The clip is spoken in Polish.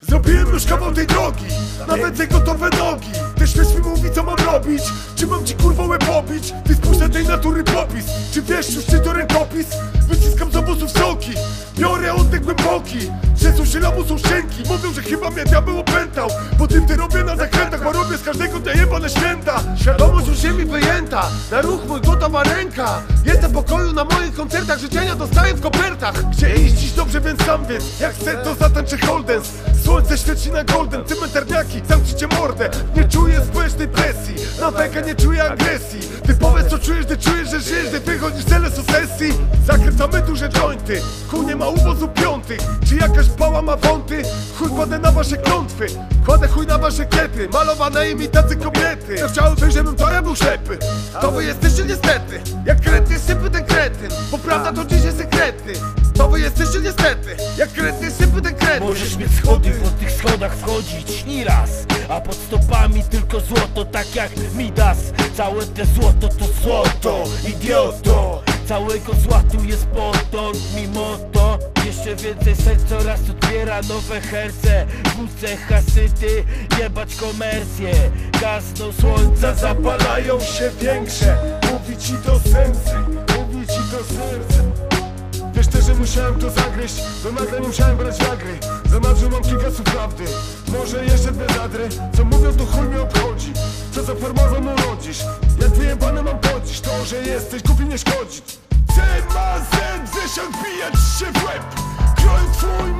Zrobiłem już kawał tej drogi Na więcej gotowe nogi. Ty śmiesz mi mówi co mam robić. Czy mam ci kurwa pobić? Ty spójrz na tej natury popis. Czy wiesz już czy to rękopis? Wyciskam z obozów soki Biorę oddech głęboki. Trzęsą się lamusą szczęki. Mówią, że chyba mnie diabeł opętał. Po tym ty robię na zakrętach każdego dnia jebane święta. Świadomość już ziemi wyjęta. Na ruch mój gotowa ręka. Jestem pokoju na moich koncertach. Życzenia dostaję w kopertach. Gdzie iść dziś dobrze więc sam więc Jak chcę to zatańczę holdens Słońce świeci na golden. Cementarniaki, zamknijcie mordę weka nie czuję agresji. Ty powiedz co czujesz, gdy czujesz, że żyjesz Gdy wychodzisz z telesu sesji Zakręcamy duże jointy. Chuj nie ma uwozu piątych Czy jakaś pała ma wąty? Chuj kładę na wasze klątwy. Kładę chuj na wasze kiety Malowane imitacy kobiety. Ja chciałbym, żebym to ja był ślepy. To wy jesteście niestety. Jak krety, sypy ten kretyn Bo prawda to dziś jest sekrety. To wy jesteście niestety. Jak krety, sypy ten kretyn Możesz mieć schody, po tych schodach wchodzić. I raz A pod stopami tylko złoto, tak jak Midas Całe te złoto to złoto, idioto. Całego złatu jest potąd, mimo to. Jeszcze więcej serc coraz otwiera nowe herce. Wódce hasyty, jebać komercję. Gasną słońca, zapalają się większe. Mówi ci to sensy, mówi ci to serce Wiesz też, że musiałem to zagryźć. Do nagle musiałem brać wagry Zanadrzu mam kilka słów prawdy. Może jeszcze bez adry. Co mówią to chuj mnie obchodzi za farmazon urodzisz Jak wyjebane mam podziś To, że jesteś głupi nie szkodzi. C ma Z, zesiąg bijać się w łeb. Kroj twój